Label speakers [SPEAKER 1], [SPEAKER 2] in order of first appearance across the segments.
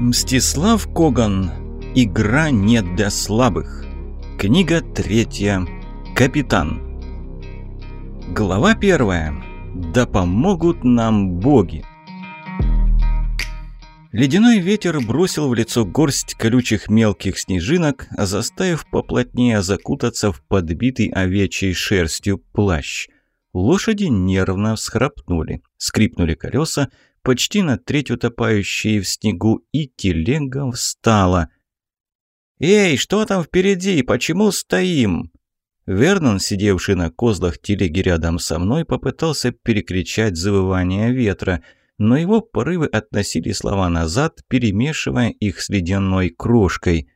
[SPEAKER 1] Мстислав Коган. Игра не для слабых. Книга третья. Капитан. Глава первая. Да помогут нам боги. Ледяной ветер бросил в лицо горсть колючих мелких снежинок, заставив поплотнее закутаться в подбитый овечьей шерстью плащ. Лошади нервно всхрапнули, скрипнули колеса, почти на треть утопающие в снегу, и телега встала. «Эй, что там впереди? Почему стоим?» Вернон, сидевший на козлах телеги рядом со мной, попытался перекричать завывание ветра, но его порывы относили слова назад, перемешивая их с ледяной крошкой.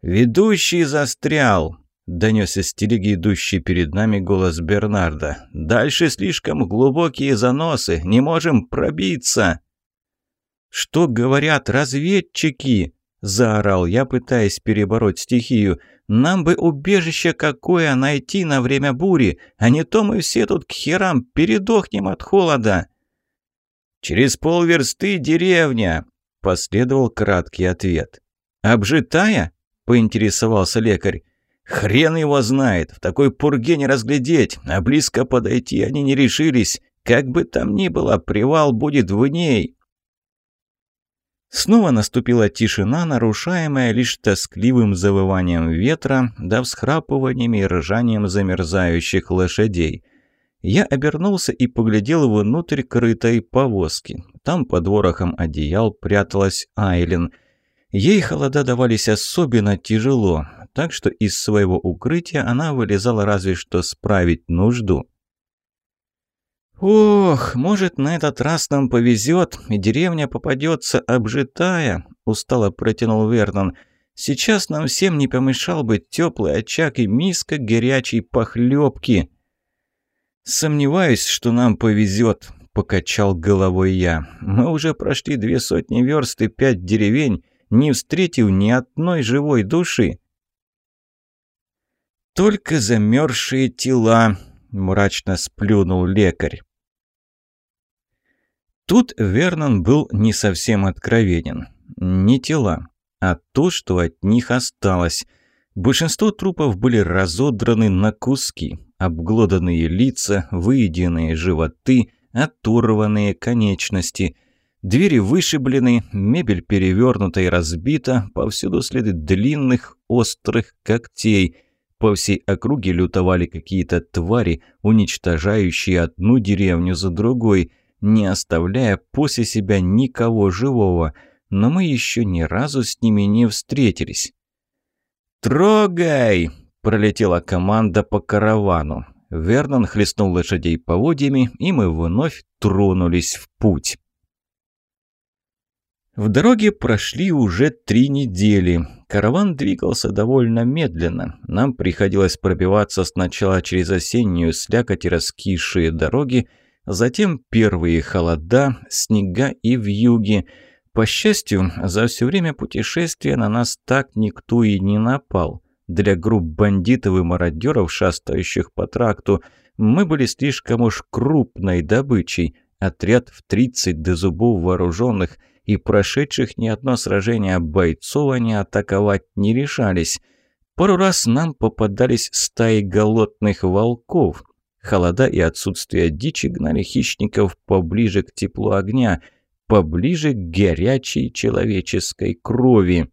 [SPEAKER 1] «Ведущий застрял!» — донес из телеги идущий перед нами голос Бернарда. «Дальше слишком глубокие заносы, не можем пробиться!» «Что говорят разведчики?» — заорал я, пытаясь перебороть стихию. «Нам бы убежище какое найти на время бури, а не то мы все тут к херам передохнем от холода!» «Через полверсты деревня!» — последовал краткий ответ. «Обжитая?» — поинтересовался лекарь. Хрен его знает, в такой пурге не разглядеть, а близко подойти они не решились. Как бы там ни было, привал будет в ней. Снова наступила тишина, нарушаемая лишь тоскливым завыванием ветра да всхрапываниями и ржанием замерзающих лошадей. Я обернулся и поглядел внутрь крытой повозки. Там под ворохом одеял пряталась Айлин. Ей холода давались особенно тяжело так что из своего укрытия она вылезала разве что справить нужду. «Ох, может, на этот раз нам повезет, и деревня попадется обжитая», – устало протянул Вернон. «Сейчас нам всем не помешал бы теплый очаг и миска горячей похлебки». «Сомневаюсь, что нам повезет», – покачал головой я. «Мы уже прошли две сотни верст и пять деревень, не встретив ни одной живой души». «Только замерзшие тела», – мрачно сплюнул лекарь. Тут Вернон был не совсем откровенен. Не тела, а то, что от них осталось. Большинство трупов были разодраны на куски. Обглоданные лица, выеденные животы, оторванные конечности. Двери вышиблены, мебель перевернута и разбита, повсюду следы длинных острых когтей – по всей округе лютовали какие-то твари, уничтожающие одну деревню за другой, не оставляя после себя никого живого, но мы еще ни разу с ними не встретились. «Трогай!» – пролетела команда по каравану. Вернон хлестнул лошадей поводьями, и мы вновь тронулись в путь. В дороге прошли уже три недели. Караван двигался довольно медленно. Нам приходилось пробиваться сначала через осеннюю слякоть и раскисшие дороги, затем первые холода, снега и вьюги. По счастью, за все время путешествия на нас так никто и не напал. Для групп бандитов и мародеров, шастающих по тракту, мы были слишком уж крупной добычей. Отряд в 30 до зубов вооруженных – и прошедших ни одно сражение бойцов они атаковать не решались. Пару раз нам попадались стаи голодных волков. Холода и отсутствие дичи гнали хищников поближе к теплу огня, поближе к горячей человеческой крови.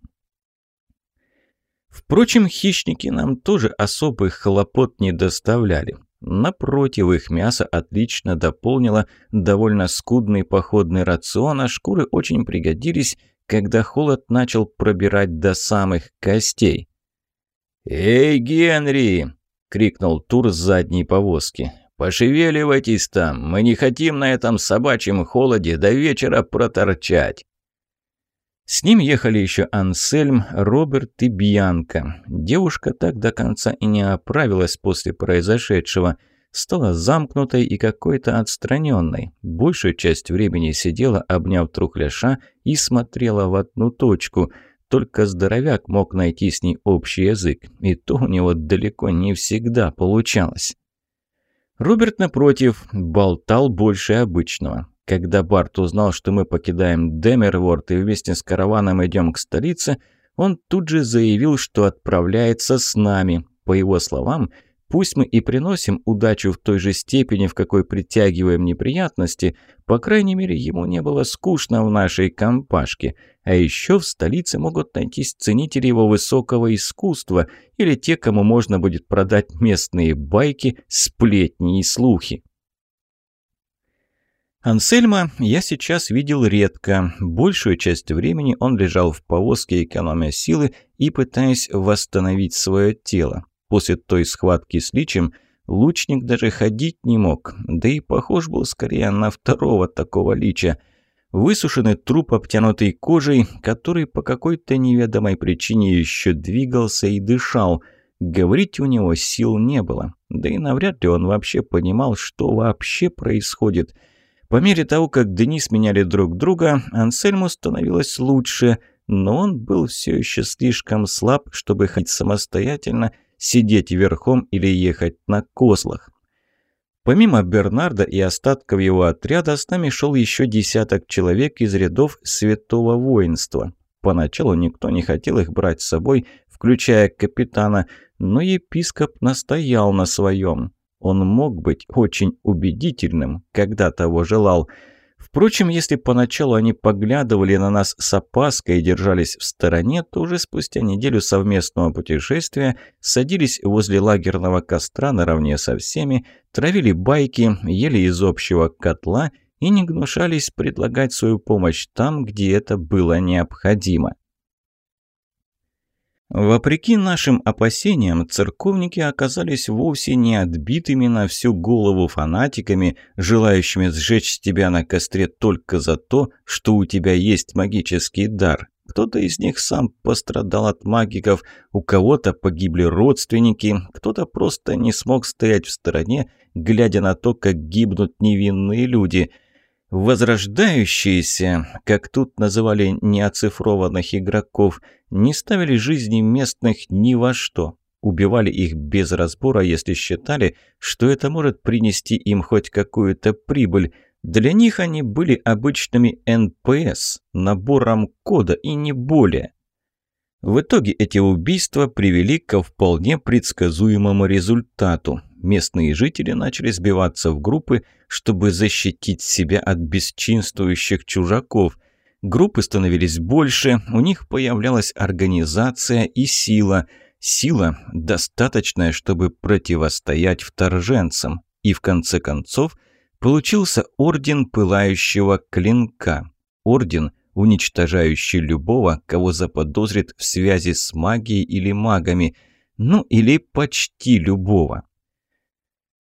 [SPEAKER 1] Впрочем, хищники нам тоже особых хлопот не доставляли. Напротив, их мясо отлично дополнило довольно скудный походный рацион, а шкуры очень пригодились, когда холод начал пробирать до самых костей. «Эй, Генри!» — крикнул Тур с задней повозки. «Пошевеливайтесь там, мы не хотим на этом собачьем холоде до вечера проторчать». С ним ехали еще Ансельм, Роберт и Бьянка. Девушка так до конца и не оправилась после произошедшего. Стала замкнутой и какой-то отстраненной. Большую часть времени сидела, обняв трухляша, и смотрела в одну точку. Только здоровяк мог найти с ней общий язык, и то у него далеко не всегда получалось. Роберт, напротив, болтал больше обычного. Когда Барт узнал, что мы покидаем Демерворд и вместе с караваном идем к столице, он тут же заявил, что отправляется с нами. По его словам, Пусть мы и приносим удачу в той же степени, в какой притягиваем неприятности, по крайней мере, ему не было скучно в нашей компашке. А еще в столице могут найтись ценители его высокого искусства или те, кому можно будет продать местные байки, сплетни и слухи. Ансельма я сейчас видел редко. Большую часть времени он лежал в повозке, экономя силы и пытаясь восстановить свое тело. После той схватки с Личем лучник даже ходить не мог, да и похож был скорее на второго такого Лича. Высушенный труп, обтянутый кожей, который по какой-то неведомой причине еще двигался и дышал. Говорить у него сил не было, да и навряд ли он вообще понимал, что вообще происходит. По мере того, как дни сменяли друг друга, Ансельму становилось лучше, но он был все еще слишком слаб, чтобы ходить самостоятельно сидеть верхом или ехать на козлах. Помимо Бернарда и остатков его отряда, с нами шел еще десяток человек из рядов святого воинства. Поначалу никто не хотел их брать с собой, включая капитана, но епископ настоял на своем. Он мог быть очень убедительным, когда того желал – Впрочем, если поначалу они поглядывали на нас с опаской и держались в стороне, то уже спустя неделю совместного путешествия садились возле лагерного костра наравне со всеми, травили байки, ели из общего котла и не гнушались предлагать свою помощь там, где это было необходимо. Вопреки нашим опасениям, церковники оказались вовсе не отбитыми на всю голову фанатиками, желающими сжечь тебя на костре только за то, что у тебя есть магический дар. Кто-то из них сам пострадал от магиков, у кого-то погибли родственники, кто-то просто не смог стоять в стороне, глядя на то, как гибнут невинные люди – Возрождающиеся, как тут называли неоцифрованных игроков, не ставили жизни местных ни во что. Убивали их без разбора, если считали, что это может принести им хоть какую-то прибыль. Для них они были обычными НПС, набором кода и не более. В итоге эти убийства привели ко вполне предсказуемому результату. Местные жители начали сбиваться в группы, чтобы защитить себя от бесчинствующих чужаков. Группы становились больше, у них появлялась организация и сила. Сила, достаточная, чтобы противостоять вторженцам. И в конце концов получился Орден Пылающего Клинка. Орден, уничтожающий любого, кого заподозрит в связи с магией или магами. Ну или почти любого.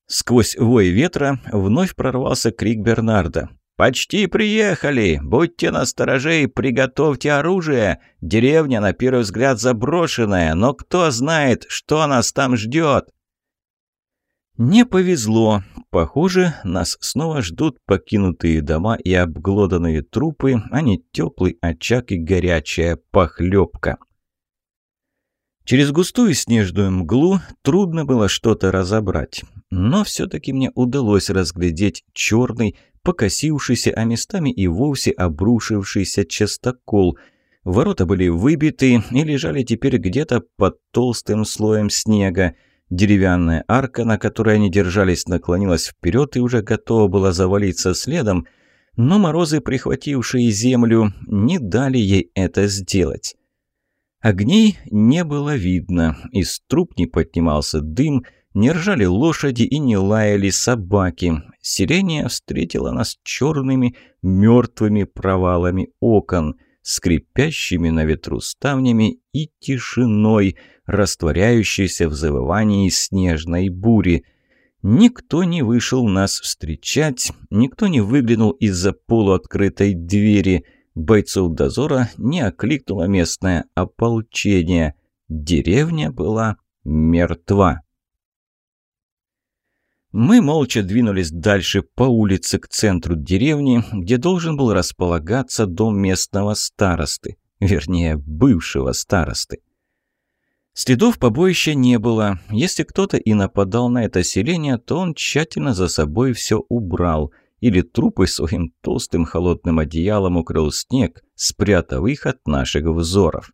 [SPEAKER 1] Сквозь вой ветра вновь прорвался крик Бернарда. «Почти приехали! Будьте настороже и приготовьте оружие! Деревня, на первый взгляд, заброшенная, но кто знает, что нас там ждет!» Не повезло. Похоже, нас снова ждут покинутые дома и обглоданные трупы, а не теплый очаг и горячая похлебка. Через густую снежную мглу трудно было что-то разобрать. Но все-таки мне удалось разглядеть черный, покосившийся, а местами и вовсе обрушившийся частокол. Ворота были выбиты и лежали теперь где-то под толстым слоем снега. Деревянная арка, на которой они держались, наклонилась вперед и уже готова была завалиться следом, но морозы, прихватившие землю, не дали ей это сделать. Огней не было видно, из труб не поднимался дым — не ржали лошади и не лаяли собаки. Сирения встретила нас черными, мертвыми провалами окон, скрипящими на ветру ставнями и тишиной, растворяющейся в завывании снежной бури. Никто не вышел нас встречать, никто не выглянул из-за полуоткрытой двери. Бойцов дозора не окликнуло местное ополчение. Деревня была мертва. Мы молча двинулись дальше по улице к центру деревни, где должен был располагаться дом местного старосты, вернее, бывшего старосты. Следов побоища не было. Если кто-то и нападал на это селение, то он тщательно за собой все убрал. или трупы своим толстым холодным одеялом укрыл снег, спрятав их от наших взоров.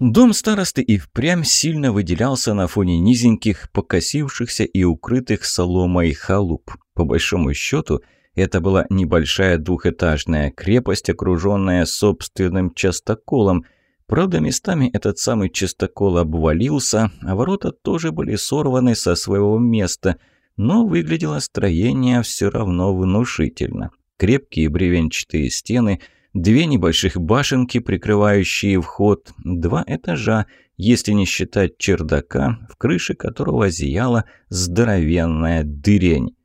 [SPEAKER 1] Дом старосты и впрямь сильно выделялся на фоне низеньких, покосившихся и укрытых соломой халуп. По большому счету, это была небольшая двухэтажная крепость, окруженная собственным частоколом. Правда, местами этот самый частокол обвалился, а ворота тоже были сорваны со своего места, но выглядело строение все равно внушительно. Крепкие бревенчатые стены – две небольших башенки, прикрывающие вход, два этажа, если не считать чердака, в крыше которого зияла здоровенная дырень.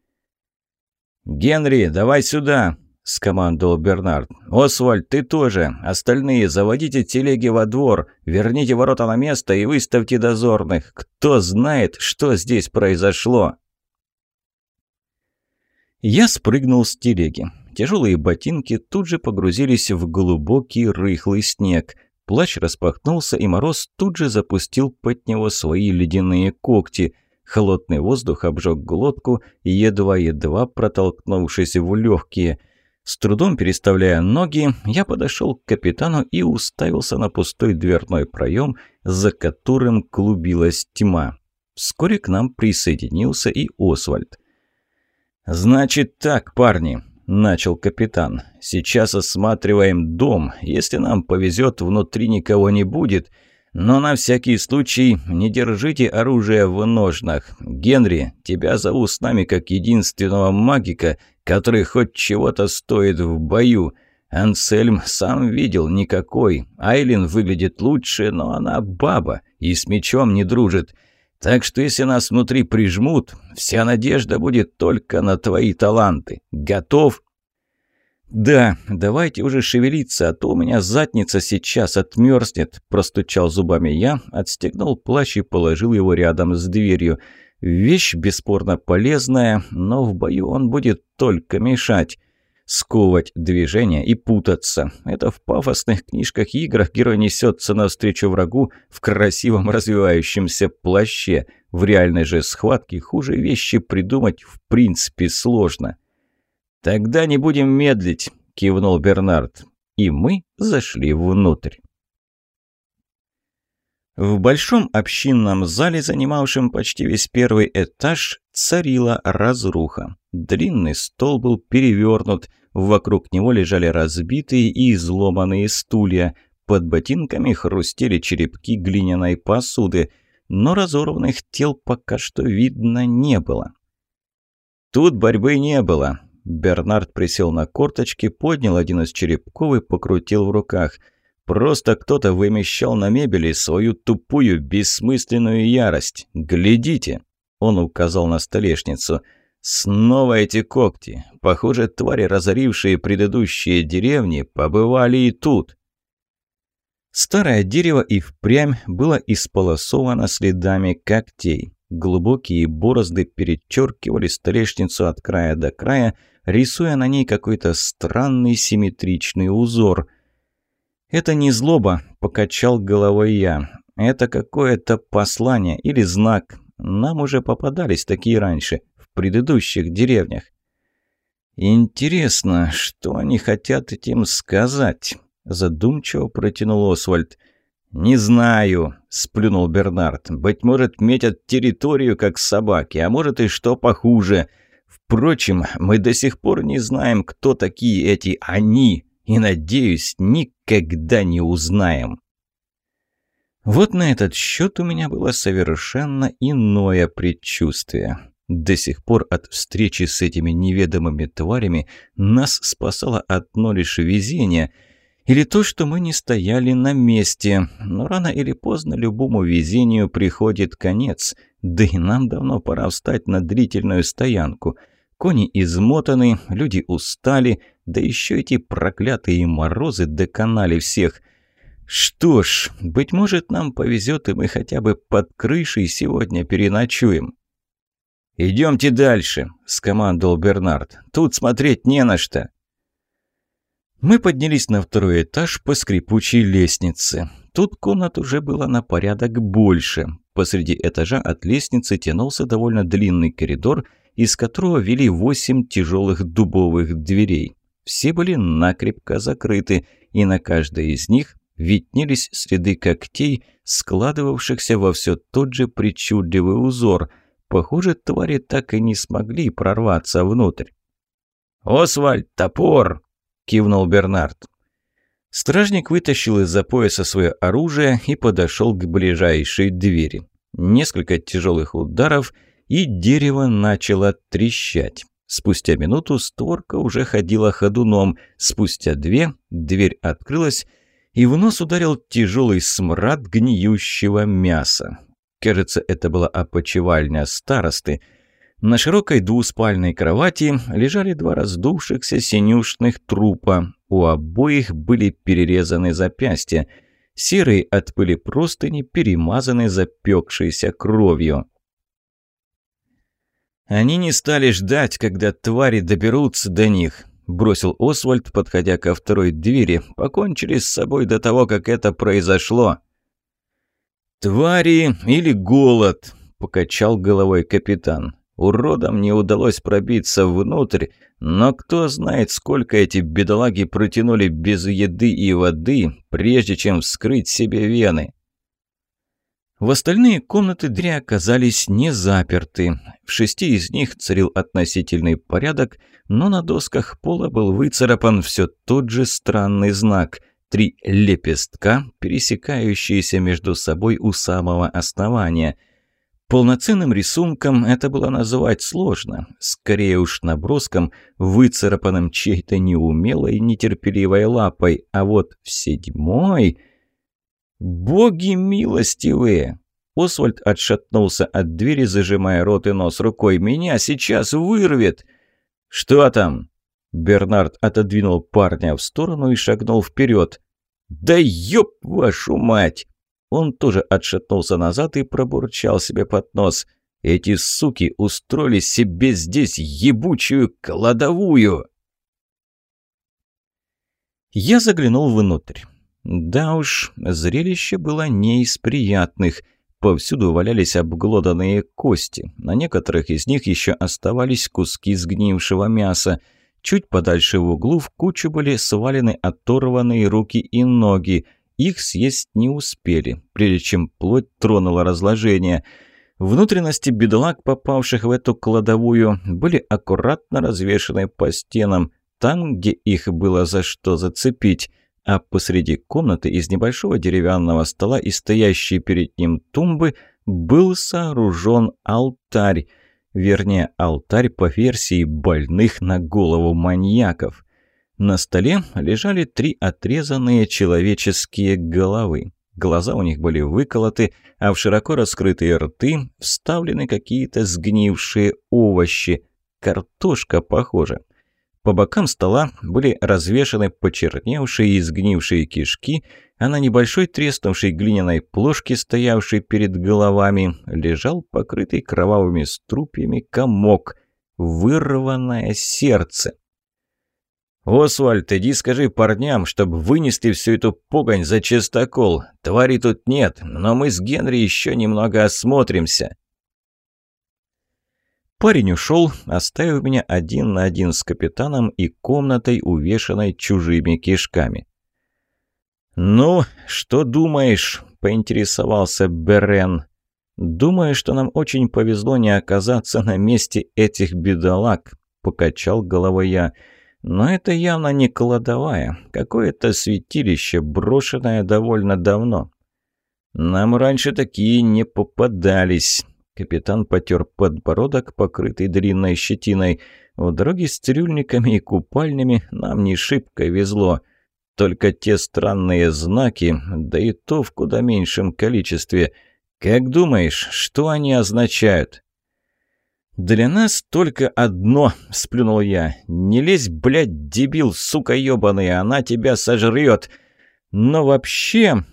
[SPEAKER 1] «Генри, давай сюда!» – скомандовал Бернард. «Освальд, ты тоже! Остальные заводите телеги во двор, верните ворота на место и выставьте дозорных. Кто знает, что здесь произошло?» Я спрыгнул с телеги. Тяжелые ботинки тут же погрузились в глубокий рыхлый снег. Плащ распахнулся, и мороз тут же запустил под него свои ледяные когти. Холодный воздух обжег глотку, едва-едва протолкнувшись в легкие. С трудом переставляя ноги, я подошел к капитану и уставился на пустой дверной проем, за которым клубилась тьма. Вскоре к нам присоединился и Освальд. «Значит так, парни», – начал капитан. «Сейчас осматриваем дом. Если нам повезет, внутри никого не будет. Но на всякий случай не держите оружие в ножнах. Генри, тебя зову с нами как единственного магика, который хоть чего-то стоит в бою. Ансельм сам видел никакой. Айлин выглядит лучше, но она баба и с мечом не дружит». Так что если нас внутри прижмут, вся надежда будет только на твои таланты. Готов?» «Да, давайте уже шевелиться, а то у меня задница сейчас отмерзнет», – простучал зубами я, отстегнул плащ и положил его рядом с дверью. «Вещь бесспорно полезная, но в бою он будет только мешать» сковывать движение и путаться. Это в пафосных книжках-играх герой несется навстречу врагу в красивом развивающемся плаще. В реальной же схватке хуже вещи придумать в принципе сложно. «Тогда не будем медлить», – кивнул Бернард. И мы зашли внутрь. В большом общинном зале, занимавшем почти весь первый этаж, царила разруха. Длинный стол был перевернут, вокруг него лежали разбитые и изломанные стулья, под ботинками хрустели черепки глиняной посуды, но разорванных тел пока что видно не было. Тут борьбы не было. Бернард присел на корточки, поднял один из черепков и покрутил в руках – Просто кто-то вымещал на мебели свою тупую, бессмысленную ярость. Глядите!» Он указал на столешницу. «Снова эти когти. Похоже, твари, разорившие предыдущие деревни, побывали и тут». Старое дерево и впрямь было исполосовано следами когтей. Глубокие борозды перечеркивали столешницу от края до края, рисуя на ней какой-то странный симметричный узор – «Это не злоба», – покачал головой я. «Это какое-то послание или знак. Нам уже попадались такие раньше, предыдущих деревнях». «Интересно, что они хотят этим сказать?» – задумчиво протянул Освальд. «Не знаю», – сплюнул Бернард. «Быть может, метят территорию, как собаки, а может и что похуже. Впрочем, мы до сих пор не знаем, кто такие эти «они», и, надеюсь, никогда не узнаем. Вот на этот счет у меня было совершенно иное предчувствие. До сих пор от встречи с этими неведомыми тварями нас спасало одно лишь везение – или то, что мы не стояли на месте. Но рано или поздно любому везению приходит конец. Да и нам давно пора встать на длительную стоянку – Кони измотаны, люди устали, да еще эти проклятые морозы доконали всех. Что ж, быть может, нам повезет, и мы хотя бы под крышей сегодня переночуем. «Идемте дальше», — скомандовал Бернард. «Тут смотреть не на что». Мы поднялись на второй этаж по скрипучей лестнице. Тут комнат уже было на порядок больше. Посреди этажа от лестницы тянулся довольно длинный коридор — из которого вели восемь тяжелых дубовых дверей. Все были накрепко закрыты, и на каждой из них виднелись следы когтей, складывавшихся во все тот же причудливый узор. Похоже, твари так и не смогли прорваться внутрь. «Освальд, топор!» – кивнул Бернард. Стражник вытащил из-за пояса свое оружие и подошел к ближайшей двери. Несколько тяжелых ударов, и дерево начало трещать. Спустя минуту створка уже ходила ходуном. Спустя две дверь открылась, и в нос ударил тяжелый смрад гниющего мяса. Кажется, это была опочивальня старосты. На широкой двуспальной кровати лежали два раздувшихся синюшных трупа. У обоих были перерезаны запястья. Серые от пыли простыни перемазаны запекшейся кровью. «Они не стали ждать, когда твари доберутся до них», – бросил Освальд, подходя ко второй двери. «Покончили с собой до того, как это произошло». «Твари или голод?» – покачал головой капитан. «Уродам не удалось пробиться внутрь, но кто знает, сколько эти бедолаги протянули без еды и воды, прежде чем вскрыть себе вены». В остальные комнаты двери оказались не заперты. В шести из них царил относительный порядок, но на досках пола был выцарапан все тот же странный знак – три лепестка, пересекающиеся между собой у самого основания. Полноценным рисунком это было называть сложно, скорее уж наброском, выцарапанным чьей-то неумелой, нетерпеливой лапой, а вот в седьмой... «Боги милостивые!» Освальд отшатнулся от двери, зажимая рот и нос рукой. «Меня сейчас вырвет!» «Что там?» Бернард отодвинул парня в сторону и шагнул вперед. «Да ёб вашу мать!» Он тоже отшатнулся назад и пробурчал себе под нос. «Эти суки устроили себе здесь ебучую кладовую!» Я заглянул внутрь. Да уж, зрелище было не из приятных. Повсюду валялись обглоданные кости. На некоторых из них еще оставались куски сгнившего мяса. Чуть подальше в углу в кучу были свалены оторванные руки и ноги. Их съесть не успели, прежде чем плоть тронула разложение. Внутренности бедолаг, попавших в эту кладовую, были аккуратно развешаны по стенам, там, где их было за что зацепить а посреди комнаты из небольшого деревянного стола и стоящей перед ним тумбы был сооружен алтарь, вернее, алтарь по версии больных на голову маньяков. На столе лежали три отрезанные человеческие головы. Глаза у них были выколоты, а в широко раскрытые рты вставлены какие-то сгнившие овощи. Картошка, похоже. По бокам стола были развешаны почерневшие и сгнившие кишки, а на небольшой треснувшей глиняной плошке, стоявшей перед головами, лежал покрытый кровавыми струпьями комок, вырванное сердце. «Освальд, иди скажи парням, чтобы вынесли всю эту погонь за чистокол. Твари тут нет, но мы с Генри еще немного осмотримся». Парень ушел, оставив меня один на один с капитаном и комнатой, увешанной чужими кишками. «Ну, что думаешь?» – поинтересовался Берен. «Думаю, что нам очень повезло не оказаться на месте этих бедолаг», – покачал головой я. «Но это явно не кладовая, какое-то святилище, брошенное довольно давно. Нам раньше такие не попадались». Капитан потер подбородок, покрытый длинной щетиной. В дороге с цирюльниками и купальнями нам не шибко везло. Только те странные знаки, да и то в куда меньшем количестве. Как думаешь, что они означают?» «Для нас только одно», — сплюнул я. «Не лезь, блядь, дебил, сука ёбаный, она тебя сожрет. Но вообще...»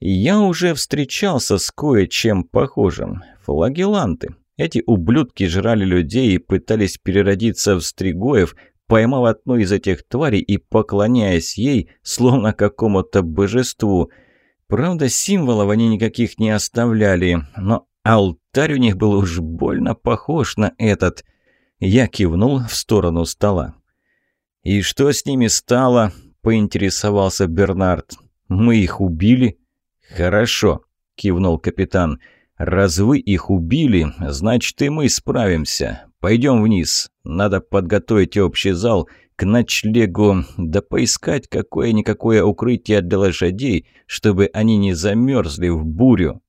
[SPEAKER 1] Я уже встречался с кое-чем похожим. Флагеланты. Эти ублюдки жрали людей и пытались переродиться в стригоев, поймав одну из этих тварей и поклоняясь ей, словно какому-то божеству. Правда, символов они никаких не оставляли, но алтарь у них был уж больно похож на этот – Я кивнул в сторону стола. «И что с ними стало?» – поинтересовался Бернард. «Мы их убили?» «Хорошо», – кивнул капитан. «Раз вы их убили, значит и мы справимся. Пойдем вниз. Надо подготовить общий зал к ночлегу, да поискать какое-никакое укрытие для лошадей, чтобы они не замерзли в бурю».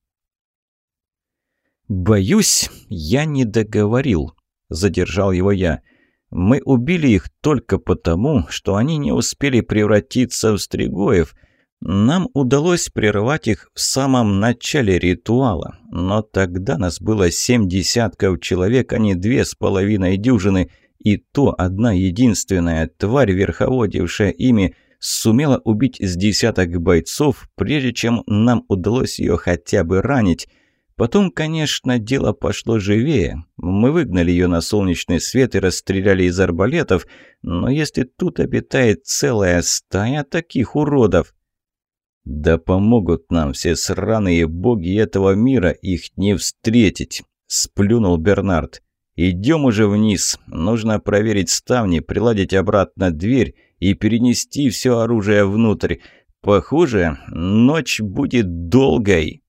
[SPEAKER 1] «Боюсь, я не договорил», – задержал его я. «Мы убили их только потому, что они не успели превратиться в стригоев. Нам удалось прервать их в самом начале ритуала, но тогда нас было семь десятков человек, а не две с половиной дюжины, и то одна единственная тварь, верховодившая ими, сумела убить с десяток бойцов, прежде чем нам удалось ее хотя бы ранить». Потом, конечно, дело пошло живее. Мы выгнали ее на солнечный свет и расстреляли из арбалетов, но если тут обитает целая стая таких уродов... Да помогут нам все сраные боги этого мира их не встретить, сплюнул Бернард. Идем уже вниз. Нужно проверить ставни, приладить обратно дверь и перенести все оружие внутрь. Похоже, ночь будет долгой.